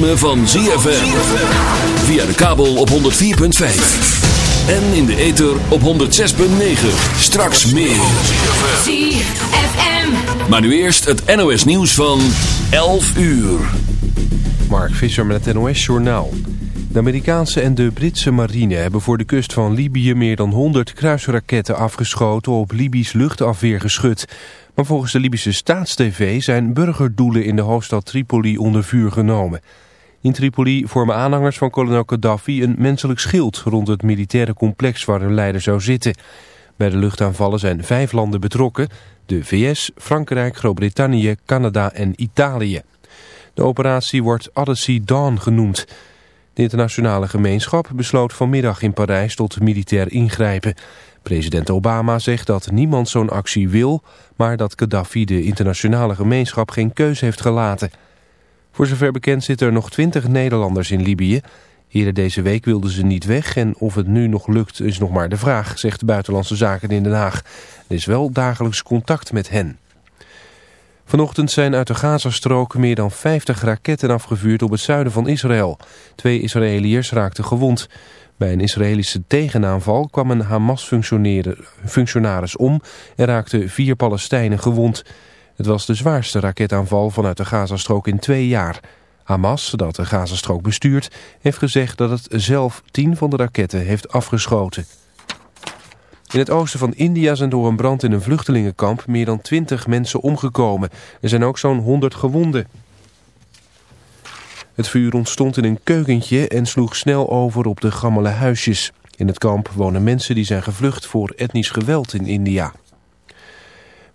ritme van ZFM. Via de kabel op 104.5. En in de ether op 106.9. Straks meer. ZFM. Maar nu eerst het NOS nieuws van 11 uur. Mark Visser met het NOS Journaal. De Amerikaanse en de Britse marine hebben voor de kust van Libië meer dan 100 kruisraketten afgeschoten op Libisch luchtafweergeschut. Maar volgens de Libische staatstv zijn burgerdoelen in de hoofdstad Tripoli onder vuur genomen. In Tripoli vormen aanhangers van kolonel Gaddafi een menselijk schild rond het militaire complex waar hun leider zou zitten. Bij de luchtaanvallen zijn vijf landen betrokken, de VS, Frankrijk, Groot-Brittannië, Canada en Italië. De operatie wordt Odyssey Dawn genoemd. De internationale gemeenschap besloot vanmiddag in Parijs tot militair ingrijpen. President Obama zegt dat niemand zo'n actie wil, maar dat Gaddafi de internationale gemeenschap geen keus heeft gelaten. Voor zover bekend zitten er nog twintig Nederlanders in Libië. Eerder deze week wilden ze niet weg en of het nu nog lukt is nog maar de vraag, zegt de Buitenlandse Zaken in Den Haag. Er is wel dagelijks contact met hen. Vanochtend zijn uit de Gazastrook meer dan 50 raketten afgevuurd op het zuiden van Israël. Twee Israëliërs raakten gewond. Bij een Israëlische tegenaanval kwam een Hamas-functionaris om en raakten vier Palestijnen gewond. Het was de zwaarste raketaanval vanuit de Gazastrook in twee jaar. Hamas, dat de Gazastrook bestuurt, heeft gezegd dat het zelf tien van de raketten heeft afgeschoten. In het oosten van India zijn door een brand in een vluchtelingenkamp meer dan 20 mensen omgekomen. Er zijn ook zo'n 100 gewonden. Het vuur ontstond in een keukentje en sloeg snel over op de gammele huisjes. In het kamp wonen mensen die zijn gevlucht voor etnisch geweld in India.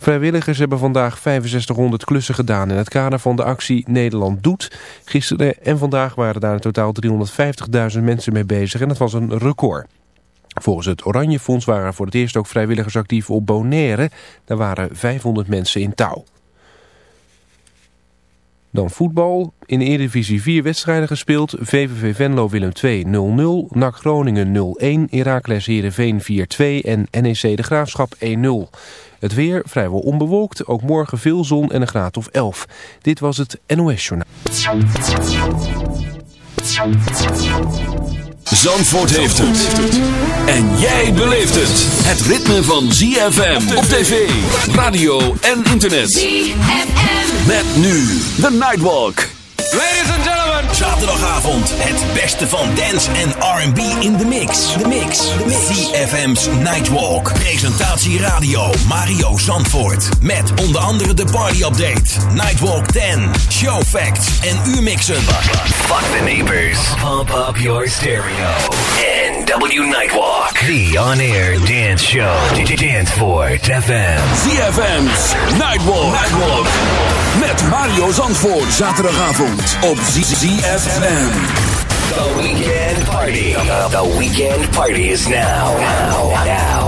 Vrijwilligers hebben vandaag 6500 klussen gedaan in het kader van de actie Nederland Doet. Gisteren en vandaag waren daar in totaal 350.000 mensen mee bezig en dat was een record. Volgens het Oranje Fonds waren voor het eerst ook vrijwilligers actief op Bonaire. Daar waren 500 mensen in touw. Dan voetbal. In de Eredivisie 4 wedstrijden gespeeld. VVV Venlo Willem 2 0-0. NAC Groningen 0-1. Heracles Heerenveen 4-2. En NEC De Graafschap 1-0. Het weer vrijwel onbewolkt. Ook morgen veel zon en een graad of 11. Dit was het NOS Journaal. Zandvoort heeft het. En jij beleeft het. Het ritme van ZFM op tv, radio en internet. ZFM. Met nu de Nightwalk. Ladies and gentlemen. Zaterdagavond het beste van dance en R&B in de mix. De mix. The mix. CFM's Nightwalk. Presentatie radio Mario Zandvoort. Met onder andere de party update. Nightwalk 10. Show facts en uurmixen. Fuck the neighbors. Pump up your stereo. NW Nightwalk. The on-air dance show. Danceport FM. ZFM's Nightwalk. Nightwalk. Met Mario Zandvoort. Zaterdagavond op ZFM. The weekend party. The weekend party is now. Now. Now.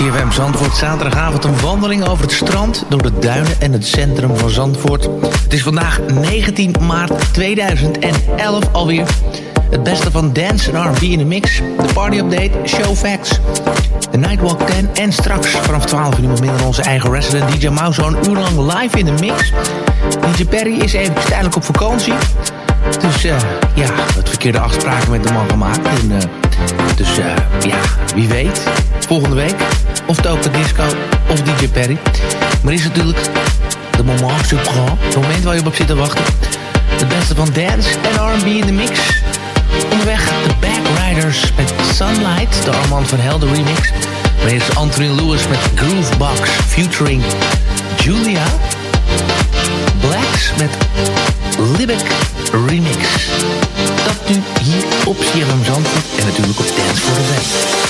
CFM Zandvoort, zaterdagavond een wandeling over het strand... door de duinen en het centrum van Zandvoort. Het is vandaag 19 maart 2011 alweer. Het beste van dance en R&B in de mix. De party update, show facts. De Nightwalk 10 en straks vanaf 12 uur niemand minder onze eigen resident DJ Mouse... een uur lang live in de mix. DJ Perry is even tijdelijk op vakantie... Dus uh, ja, het verkeerde afspraken met de man gemaakt. En, uh, dus uh, ja, wie weet. Volgende week. Of Token Disco of DJ Perry. Maar is natuurlijk de moment supreme. Het moment waar je op zit te wachten. Het beste van dance en R&B in de mix. Onderweg de Backriders met Sunlight. De Armand van Helder remix. Maar eerst Anthony Lewis met Groovebox featuring Julia. Blacks met Libic Remix. Dat nu hier op CFM Zandvoort en natuurlijk op Dance for the Web.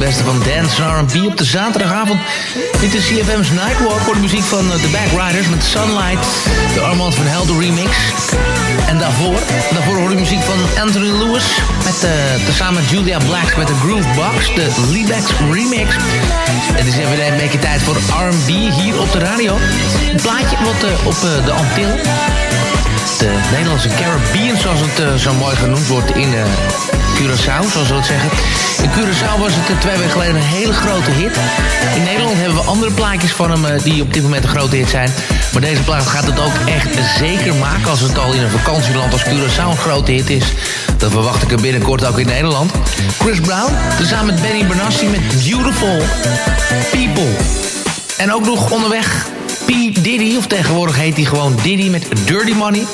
Beste van dance en R&B op de zaterdagavond. Dit is CFM's Nightwalk voor de muziek van The eh, Backriders met Sunlight. De Armand van Helder remix. En daarvoor, daarvoor hoor je muziek van Anthony Lewis. Met, uh, tezamen Julia Blacks met de Groove Box, de Leebax remix. Het is even een beetje tijd voor R&B hier op de radio. Een plaatje wat uh, op de Antillen de Nederlandse Caribbean, zoals het zo mooi genoemd wordt in Curaçao, zoals we het zeggen. In Curaçao was het uh, twee weken geleden een hele grote hit. In Nederland hebben we andere plaatjes van hem die op dit moment een grote hit zijn. Maar deze plaat gaat het ook echt zeker maken als het al in een vakantieland als Curaçao een grote hit is. Dan verwacht ik hem binnenkort ook in Nederland. Chris Brown, tezamen met Benny Benassi met Beautiful People. En ook nog onderweg P. Diddy, of tegenwoordig heet hij gewoon Diddy met Dirty Money.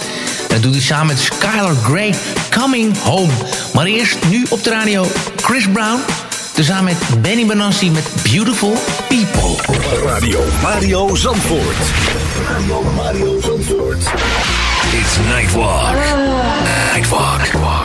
Dat doet hij samen met Skylar Grey, Coming Home. Maar eerst nu op de radio Chris Brown. Tezamen met Benny Benassi met Beautiful People. Radio Mario Zandvoort. Radio Mario Zandvoort. It's Nightwalk. Ah. Nightwalk. Nightwalk.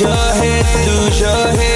your head, lose your head.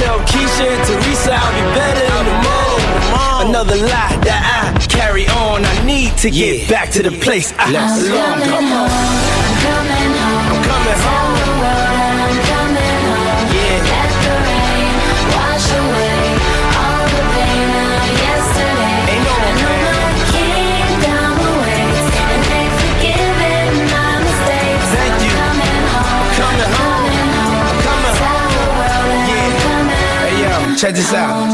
tell Keisha and Teresa I'll be better in the morning. Another lie that I carry on. I need to get back to the place I belong. Come on. I'm coming home. I'm coming home. Check this out.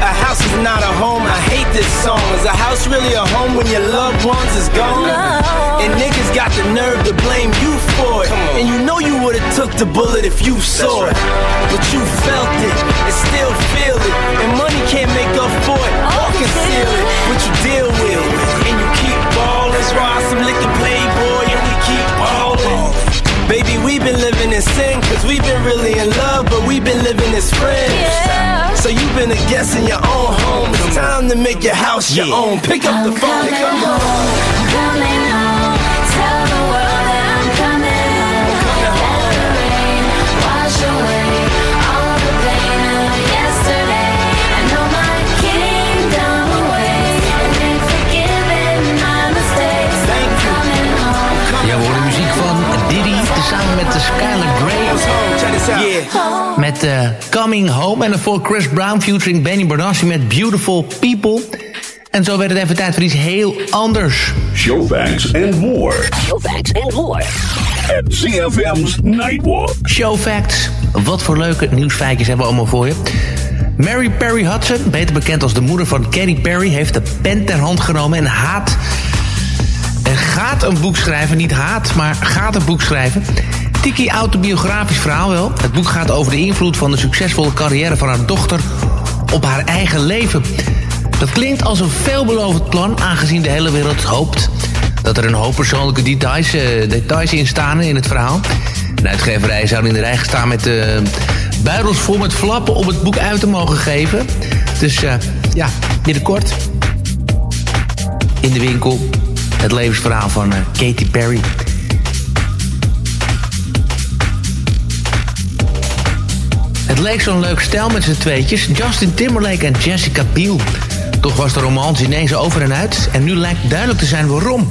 A house is not a home. I hate this song. Is a house really a home when your loved ones is gone? And niggas got the nerve to blame you for it. And you know you would've took the bullet if you saw it. But you felt it and still feel it. And money can't make up for it oh, or conceal it. But you deal with it. And you keep been living sin, cause we've been really in love, but we've been living as friends. So you've been a guest in your own home. It's time to make your house your own. Pick up the phone, pick up the phone. I'm coming home. Tell the world horen muziek van Diddy tezamen met de Skylar Grey. Yeah. Met eh, Coming Home en daarvoor Chris Brown featuring Benny Bernassi met Beautiful People. En zo werd het even tijd voor iets heel anders. Showfax and more Showfax and more. at ZFM's Nightwalk. Show facts. Wat voor leuke nieuwsfeitjes hebben we allemaal voor je. Mary Perry Hudson, beter bekend als de moeder van Katy Perry... heeft de pen ter hand genomen en haat... gaat een boek schrijven. Niet haat, maar gaat een boek schrijven. Tikkie autobiografisch verhaal wel. Het boek gaat over de invloed van de succesvolle carrière van haar dochter... op haar eigen leven. Dat klinkt als een veelbelovend plan... aangezien de hele wereld hoopt dat er een hoop persoonlijke details, eh, details in staan in het verhaal. De uitgeverij zou in de rij staan met uh, buidels vol met flappen om het boek uit te mogen geven. Dus eh, ja, binnenkort in de winkel het levensverhaal van eh, Katy Perry. Het leek zo'n leuk stel met z'n tweetjes, Justin Timberlake en Jessica Biel. Toch was de romance ineens over en uit en nu lijkt duidelijk te zijn waarom.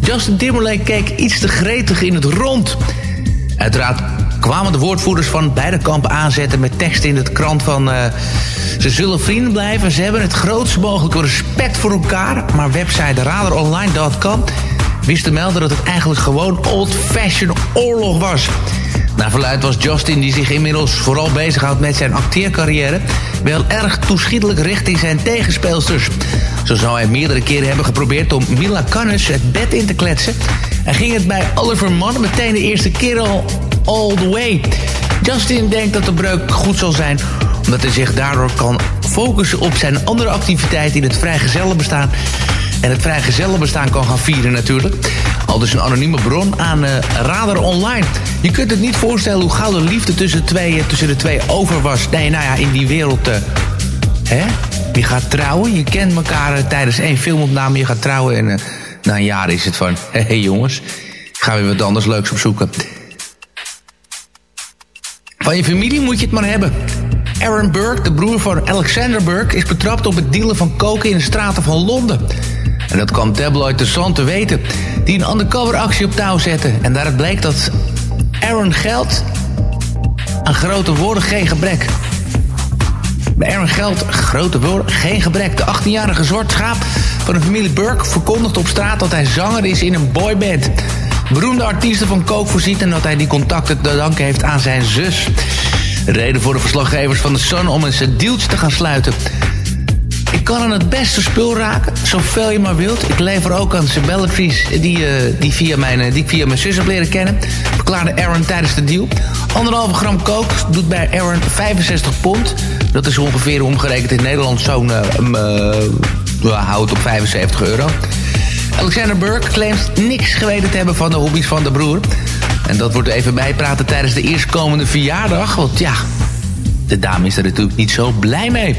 Justin Timberlake keek iets te gretig in het rond. Uiteraard kwamen de woordvoerders van beide kampen aanzetten met teksten in het krant van... eh, ze zullen vrienden blijven, ze hebben het grootst mogelijke respect voor elkaar... maar website radaronline.com wist te melden dat het eigenlijk gewoon old-fashioned oorlog was... Naar verluid was Justin, die zich inmiddels vooral bezighoudt met zijn acteercarrière... wel erg toeschietelijk richting zijn tegenspeelsters. Zo zou hij meerdere keren hebben geprobeerd om Mila Kunis het bed in te kletsen... en ging het bij Oliver Mann meteen de eerste keer al all the way. Justin denkt dat de breuk goed zal zijn... omdat hij zich daardoor kan focussen op zijn andere activiteiten in het vrijgezellenbestaan... en het vrijgezellenbestaan kan gaan vieren natuurlijk... Al dus een anonieme bron aan eh, Radar Online. Je kunt het niet voorstellen hoe gauw de liefde tussen eh, tussen de twee over was. Nee, nou ja, in die wereld... eh, hè? Je gaat trouwen, je kent elkaar tijdens één filmopname, je gaat trouwen... en na een jaar is het van... hé hey, jongens, ik ga weer wat anders leuks opzoeken. Van je familie moet je het maar hebben. Aaron Burke, de broer van Alexander Burke... is betrapt op het dealen van koken in de straten van Londen... En dat kwam tabloid The Sun te weten, die een undercover actie op touw zette. En daaruit bleek dat Aaron geld aan grote woorden geen gebrek. Bij Aaron Geld, grote woorden, geen gebrek. De 18-jarige zwart schaap van de familie Burke verkondigt op straat dat hij zanger is in een boyband. Beroemde artiesten van kook voorziet en dat hij die contacten te danken heeft aan zijn zus. Reden voor de verslaggevers van de Sun om eens een dealtje te gaan sluiten. Ik kan aan het beste spul raken, zoveel je maar wilt. Ik lever ook aan Sabellatrice, die, uh, die, via mijn, uh, die ik via mijn zus heb leren kennen. Verklaarde Aaron tijdens de deal. Anderhalve gram kook doet bij Aaron 65 pond. Dat is ongeveer omgerekend in Nederland zo'n uh, hout op 75 euro. Alexander Burke claimt niks geweten te hebben van de hobby's van de broer. En dat wordt even bijpraten tijdens de eerstkomende verjaardag. Want ja, de dame is er natuurlijk niet zo blij mee.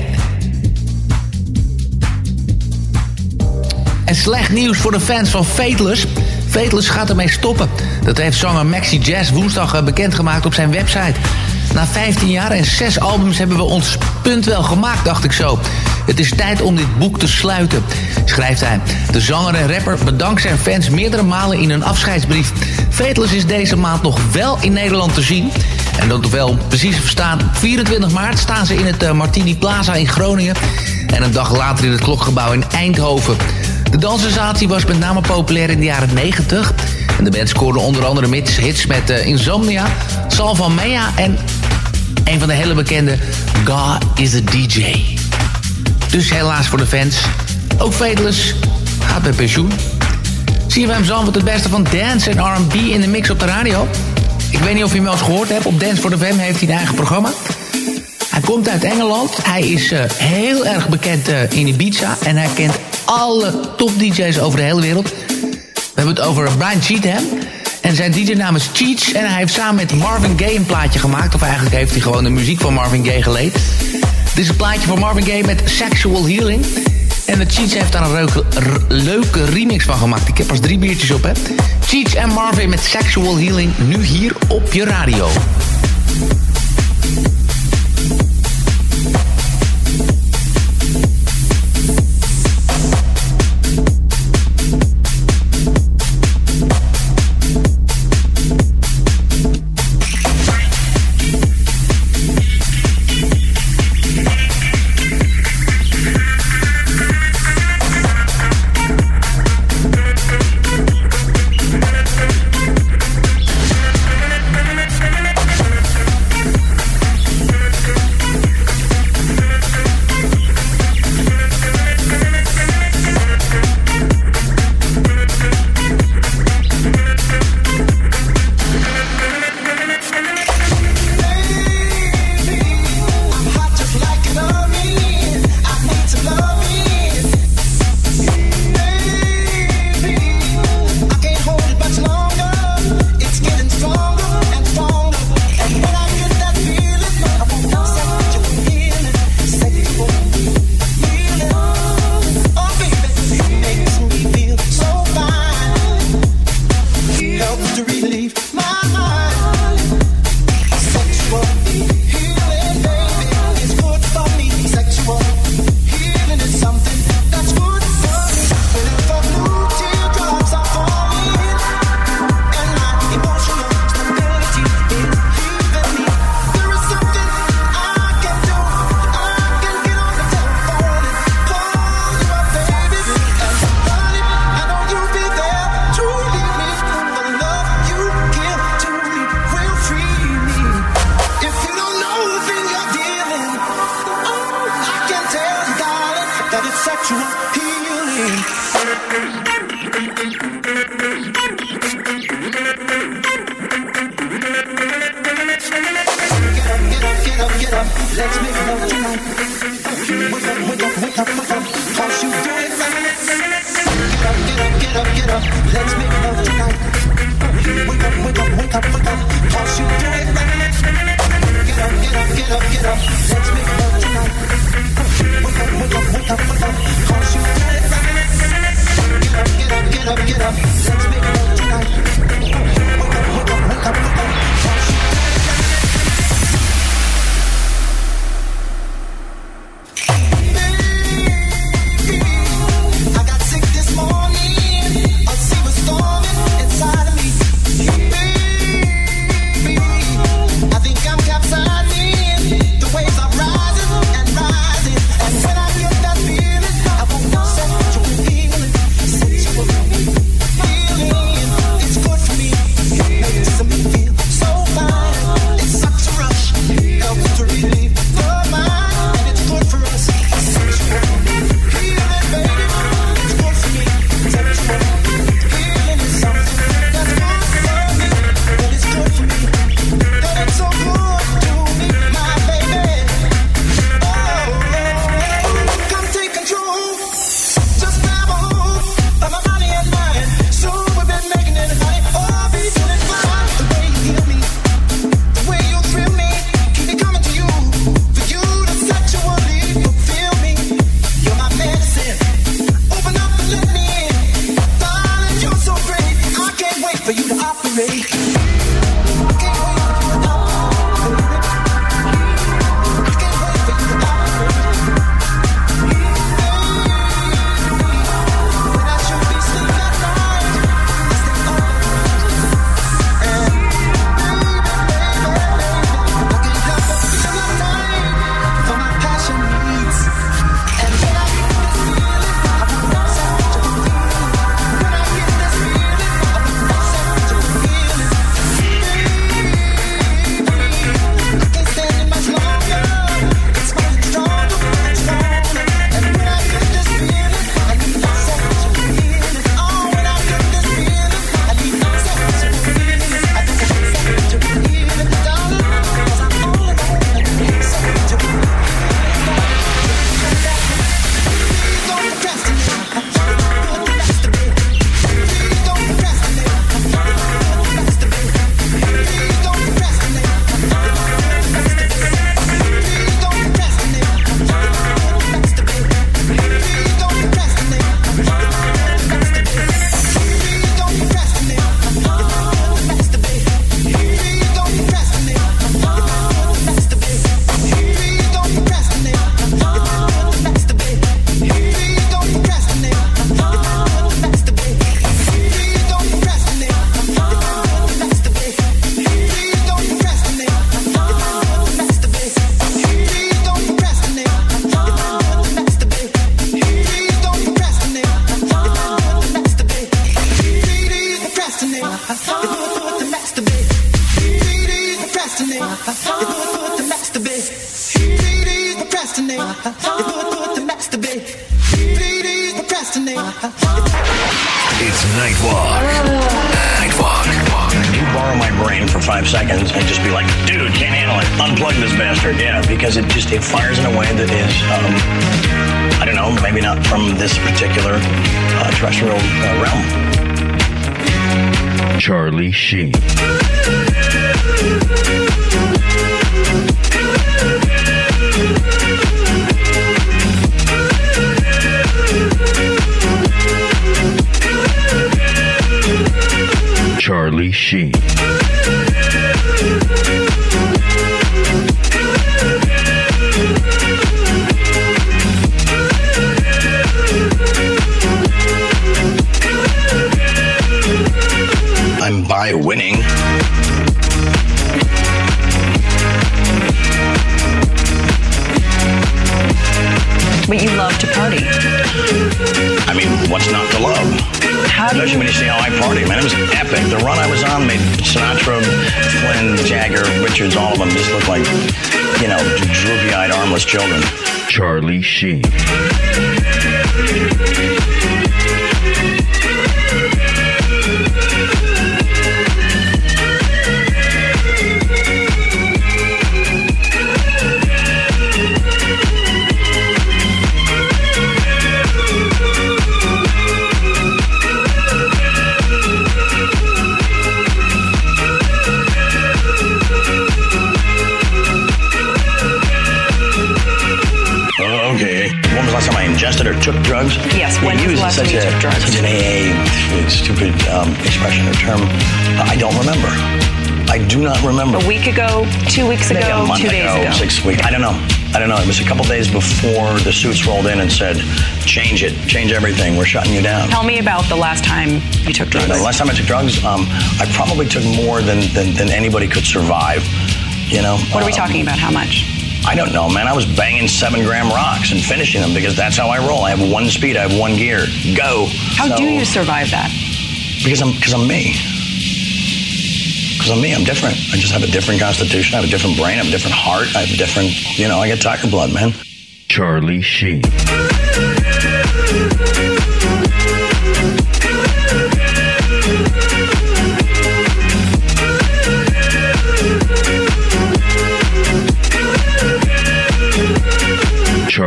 En slecht nieuws voor de fans van Fateless. Fateless gaat ermee stoppen. Dat heeft zanger Maxi Jazz woensdag eh, bekendgemaakt op zijn website. Na 15 jaar en 6 albums hebben we ons punt wel gemaakt, dacht ik zo. Het is tijd om dit boek te sluiten, schrijft hij. De zanger en rapper bedankt zijn fans meerdere malen in een afscheidsbrief. Fateless is deze maand nog wel in Nederland te zien. En dat wel precies verstaan. Op 24 maart staan ze in het eh, Martini Plaza in Groningen. En een dag later in het Klokgebouw in Eindhoven. De danssensatie was met name populair in de jaren 90. En de band scoorde onder andere hits, hits met eh, Insomnia, Salva Mea en een van de hele bekende God is a DJ. Dus helaas voor de fans. Ook Fateless gaat met pensioen. CFM Zandvoort het beste van dance en R&B in de mix op de radio. Ik weet niet of je hem wel eens gehoord hebt. Op Dance for the Fam heeft hij een eigen programma. Hij komt uit Engeland. Hij is uh, heel erg bekend uh, in Ibiza. En hij kent alle top DJ's over de hele wereld. We hebben het over Brian Cheatham. En zijn DJ-naam is. En hij heeft samen met Marvin Gaye een plaatje gemaakt. Of eigenlijk heeft hij gewoon de muziek van Marvin Gaye geleed. Dit is een plaatje van Marvin Gaye met Sexual Healing. En de Cheats heeft daar een leuke, remix van gemaakt. Ik heb pas drie biertjes op, hè. Cheats en Marvin met Sexual Healing. Nu hier op je radio. I'm by winning. But you love to party. I mean, what's not to love? How do Especially you, when you see how I party, man. It was epic. The run I was on made Sinatra, Flynn, Jagger, Richards, all of them just look like, you know, droopy-eyed, armless children. Charlie Sheen. Or took drugs? Yes, when was you the use such a? Such an AA stupid um, expression or term. I don't remember. I do not remember. a week ago, two weeks Maybe ago, a month two days ago? six weeks. I don't know. I don't know. It was a couple days before the suits rolled in and said, "Change it, change everything. We're shutting you down." Tell me about the last time you took drugs. The last time I took drugs, um, I probably took more than, than than anybody could survive. You know. what are we Um, talking about? How much? I don't know, man. I was banging seven gram rocks and finishing them because that's how I roll. I have one speed. I have one gear. Go. How So- do you survive that? Because I'm because I'm me. Because I'm me. I'm different. I just have a different constitution. I have a different brain. I have a different heart. I have a different. You know, I get tiger blood, man. Charlie Sheen.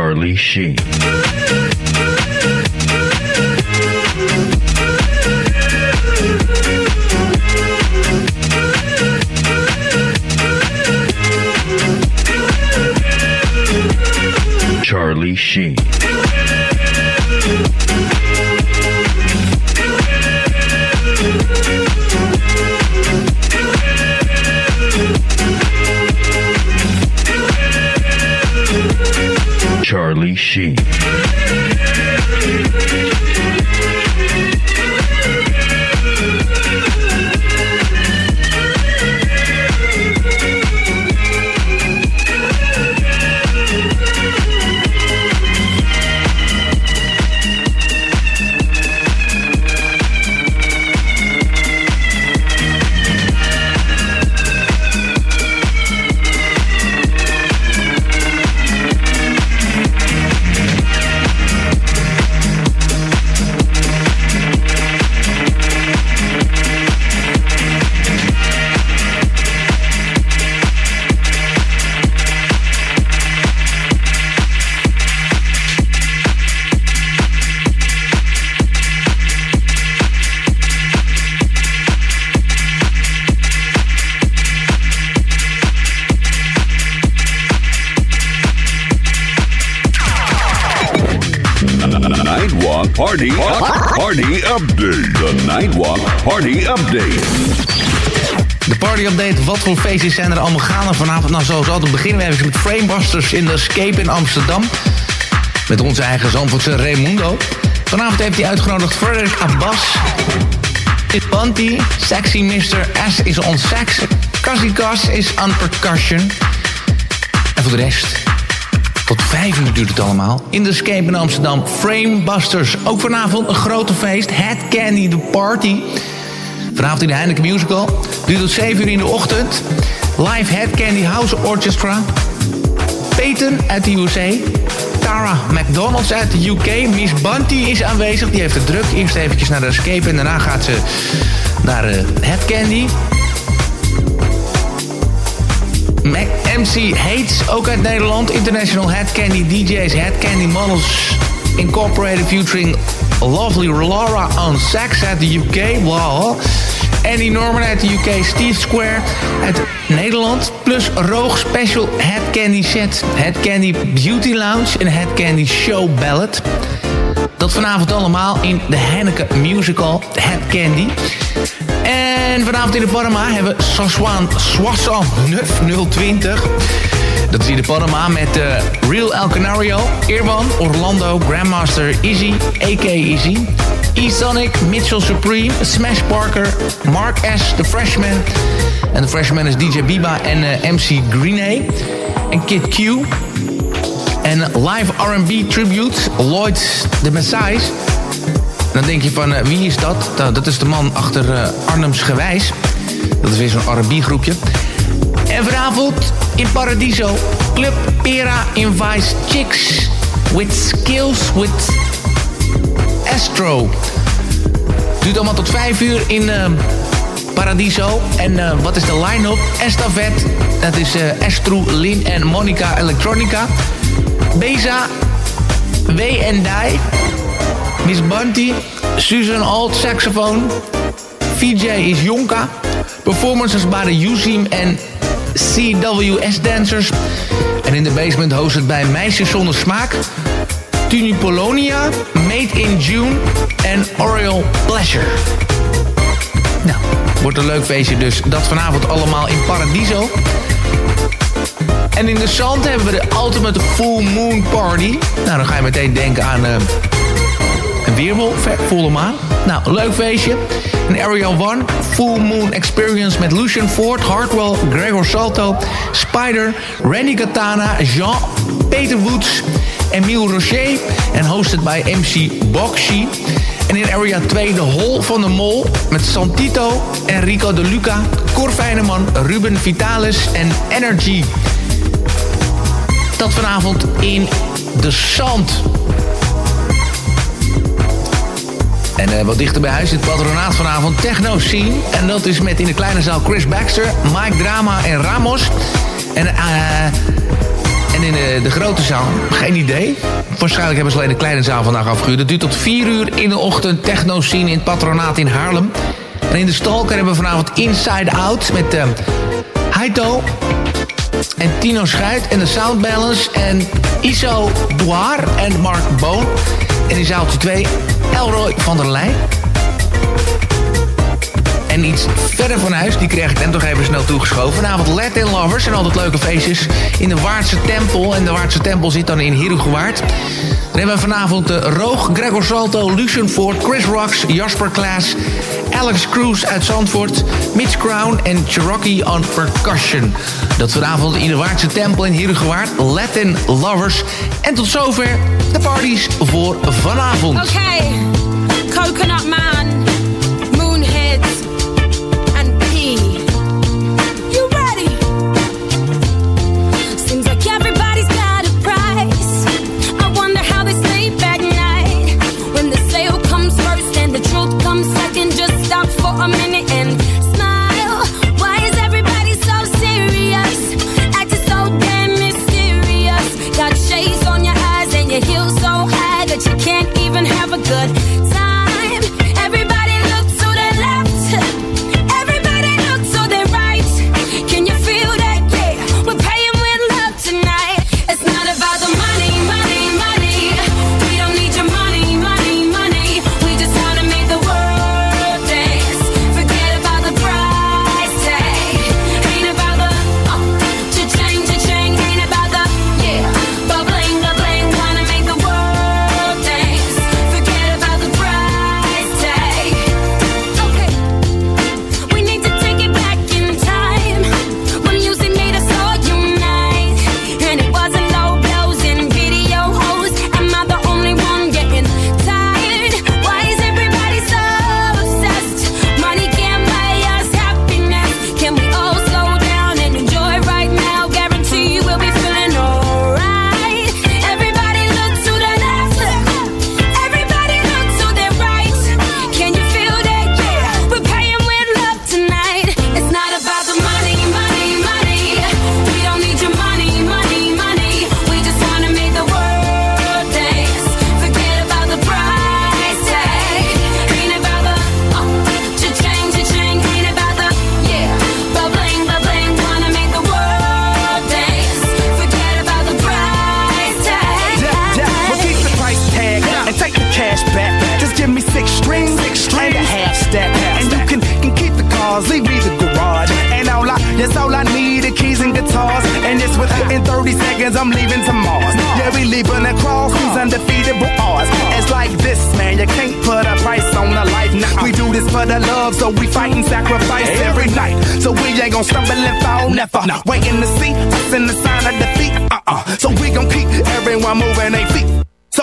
Charlie Sheen. Charlie Sheen. Charlie Sheen. Wat voor feestjes zijn er allemaal gaande vanavond? Nou, zoals altijd beginnen we even met Framebusters in de Escape in Amsterdam. Met onze eigen Zandvoortse Raimundo. Vanavond heeft hij uitgenodigd Frederick Abbas. Bunty, Sexy Mr. S is on sax. Cassie Cass is on percussion. En voor de rest, tot vijf uur duurt het allemaal. In de Escape in Amsterdam, Framebusters. Ook vanavond een grote feest, Head Candy The Party. Vanavond in de Heineken Musical. Duurt tot 7 uur in de ochtend. Live Head Candy House Orchestra. Peyton uit de USA. Tara McDonalds uit de UK. Miss Bunty is aanwezig. Die heeft het druk. Eerst eventjes naar de Escape en daarna gaat ze naar uh, Head Candy. Mac MC Hates, ook uit Nederland. International Head Candy DJs, Head Candy Models Incorporated featuring Lovely Laura on sax uit de UK. Wow. Andy Norman uit de UK, Steve Square uit Nederland. Plus Roog Special Head Candy Set, Head Candy Beauty Lounge en Head Candy Show Ballad. Dat vanavond allemaal in de Henneke Musical Head Candy. En vanavond in de Panama hebben we Saswan Swassan 020. Dat is hier de Panama met uh, Real El Canario, Irwan, Orlando, Grandmaster Easy, A.K. Easy. E-Sonic, Mitchell Supreme, Smash Parker, Mark S. The Freshman. En de Freshman is DJ Biba en uh, MC Greenay. En Kid Q. En live R&B tribute, Lloyd the Messiahs. En dan denk je van, uh, wie is dat? Nou, dat is de man achter uh, Arnhems Gewijs. Dat is weer zo'n R&B groepje. En vanavond in Paradiso, Club Pera invites chicks with skills with Astro. Duurt allemaal tot 5 uur in uh, Paradiso. En uh, wat is de line-up? Estafet, dat is uh, Astro, Lin en Monica Electronica. Beza, W Dai. Miss Bunty, Susan Alt, saxofoon. VJ is Jonka. Performances bij de UZIM en CWS Dancers. En in de basement host het bij Meisjes Zonder Smaak. Tuni Polonia, Made in June en Oriel Pleasure. Nou, wordt een leuk feestje dus. Dat vanavond allemaal in Paradiso. En in de Zand hebben we de Ultimate Full Moon Party. Nou, dan ga je meteen denken aan uh, een weerwolf, volle maan. Nou, een leuk feestje. In Area 1, Full Moon Experience met Lucian Ford, Hartwell, Gregor Salto, Spider, Randy Katana, Jean, Peter Woods, Emile Rocher en hosted bij MC Boxy. En in Area 2 de Hol van de Mol met Santito, Enrico de Luca, Cor Feyneman, Ruben Vitalis en Energy. Dat vanavond in de Zand. En uh, wat dichter bij huis zit patronaat vanavond Techno Scene. En dat is met in de kleine zaal Chris Baxter, Mike Drama en Ramos. En, uh, en in de, de, grote zaal, geen idee. Waarschijnlijk hebben ze alleen de kleine zaal vandaag afgehuurd. Dat duurt tot 4 uur in de ochtend Techno Scene in het patronaat in Haarlem. En in de Stalker hebben we vanavond Inside Out met uh, Haito en Tino Schuit en de Sound Balance en Iso Douar en Mark Boon. En in zaaltje 2 Elroy van der Leij. En iets verder van huis, die kreeg ik net nog even snel toegeschoven. Vanavond Latin Lovers en altijd leuke feestjes in de Waardse Tempel. En de Waardse Tempel zit dan in Herugewaard. Dan hebben we vanavond uh, Roog, Gregor Salto, Lucian Ford, Chris Rocks, Jasper Klaas... Alex Cruz uit Zandvoort, Mitch Crown en Cherokee on Percussion. Dat vanavond in de Waardse Tempel in Herugewaard, Latin Lovers. En tot zover de parties voor vanavond. Oké, okay. Coconut Man,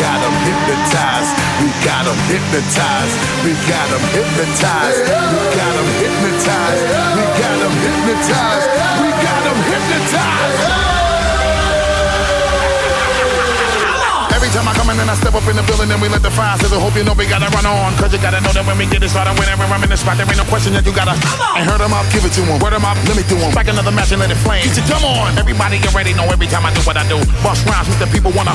got 'em hypnotized. We got 'em hypnotized. We got 'em hypnotized. We got 'em hypnotized. We got 'em hypnotized. We got 'em hypnotized. Every time I come in and I step up in the building and we let the fire sizzle. Hope you know we gotta run on. Cause you gotta know that when we get it started, whenever I'm in the spot, there ain't no question that you gotta. Ain't heard 'em up, give it to 'em. Word 'em up, let me do 'em. Back another match and let it flame. Get your dumb on. Everybody get ready, know every time I do what I do. Bust rhymes with the people wanna.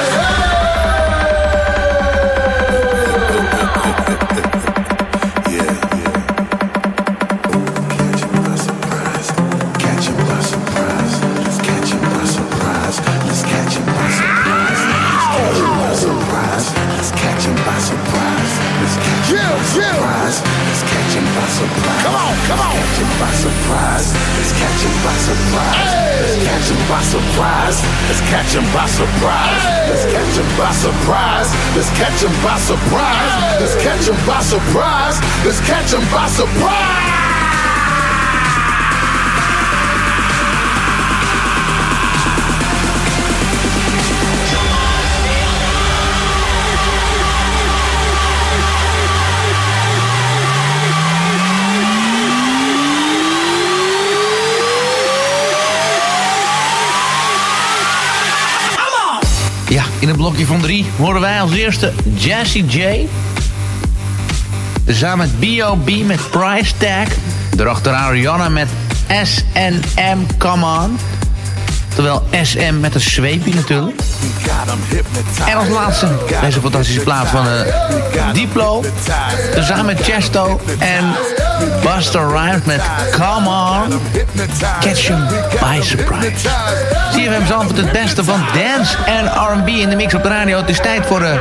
Come on. Catch 'em by surprise. Let's catch 'em by surprise. Let's catch 'em by surprise. Let's catch 'em by surprise. Let's catch 'em by surprise. Let's catch 'em by surprise. Let's catch 'em by surprise. Let's catch 'em by surprise. In het blokje van drie horen wij als eerste Jazzy J. Samen met B.O.B. met Price Tag. Daarachteraan Rihanna met SNM Come On. Terwijl SM met een zweepje natuurlijk. En als laatste deze fantastische plaat van uh, Diplo. Samen met Chesto en Buster Rhymes met Come On. Catch 'em by surprise. CFM Zandvoort het beste van dance en R&B in de mix op de radio. Het is tijd voor uh,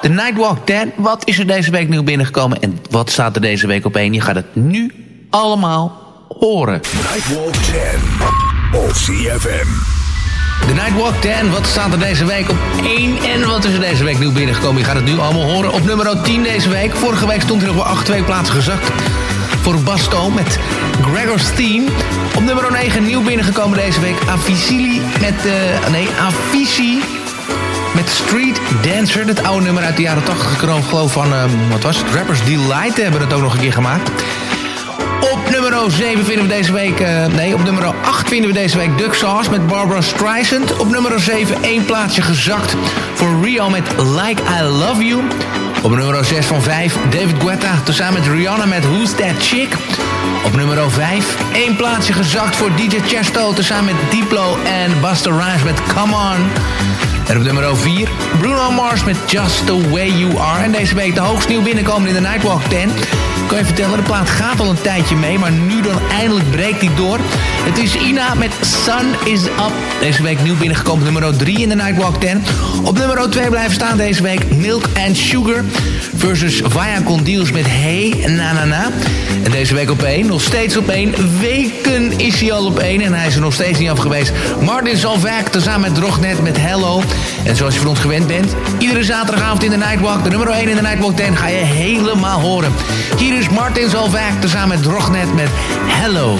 de Nightwalk 10. Wat is er deze week nieuw binnengekomen en wat staat er deze week op één? Je gaat het nu allemaal horen. Nightwalk 10 op. De Nightwalk 10, wat staat er deze week op 1 en wat is er deze week nieuw binnengekomen? Je gaat het nu allemaal horen. Op nummer 10 deze week. Vorige week stond hij nog wel 8 twee plaatsen gezakt. Voor Basto met Gregor Steen. Op nummer 9 nieuw binnengekomen deze week. Avicii met, eh nee, Avicii met Street Dancer. Het oude nummer uit de jaren 80. Ik geloof van, eh, wat was het? Rappers Delight hebben het ook nog een keer gemaakt. Op nummer 7 vinden we deze week... eh, nee, op nummer 8 vinden we deze week Duck Sauce met Barbara Streisand. Op nummer 7 één plaatsje gezakt voor Rio met Like I Love You. Op nummer 6 van 5 David Guetta tezamen met Rihanna met Who's That Chick. Op nummer 5 één plaatsje gezakt voor DJ Chesto tezamen met Diplo en Busta Rhymes met Come On. En op nummer 4 Bruno Mars met Just The Way You Are. En deze week de hoogst nieuw binnenkomen in de Nightwalk 10. Ik kan je vertellen, de plaat gaat al een tijdje mee, maar nu dan eindelijk breekt hij door. Het is Ina met Sun Is Up. Deze week nieuw binnengekomen nummer 3 in de Nightwalk 10. Op nummer 2 blijven staan deze week Milk and Sugar versus Vaya Condeals met Hey Na Na Na. En deze week op 1, nog steeds op 1. Weken is hij al op 1 en hij is er nog steeds niet af geweest. Martin Salvac tezamen met Drognet met Hello. En zoals je van ons gewend bent, iedere zaterdagavond in de Nightwalk, de nummer 1 in de Nightwalk 10, ga je helemaal horen. Hier is Martin Zalvaak, tezamen met Drognet met Hello.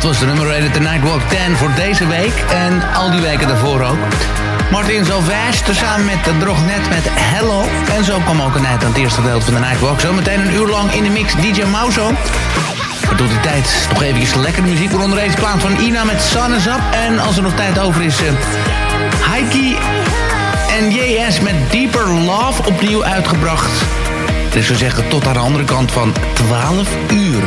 Dat was de nummer 1 de Nightwalk 10 voor deze week. En al die weken daarvoor ook. Martin Zalvaas, tezamen met de Drognet met Hello. En zo kwam ook een eind aan het eerste deel van de Nightwalk. Zometeen een uur lang in de mix DJ Mauso. Maar tot die tijd nog even lekkere muziek. Waaronder deze plaat van Ina met Sun is Up. En als er nog tijd over is... Uh, en JS met Deeper Love opnieuw uitgebracht. Dus we zeggen tot aan de andere kant van 12 uur.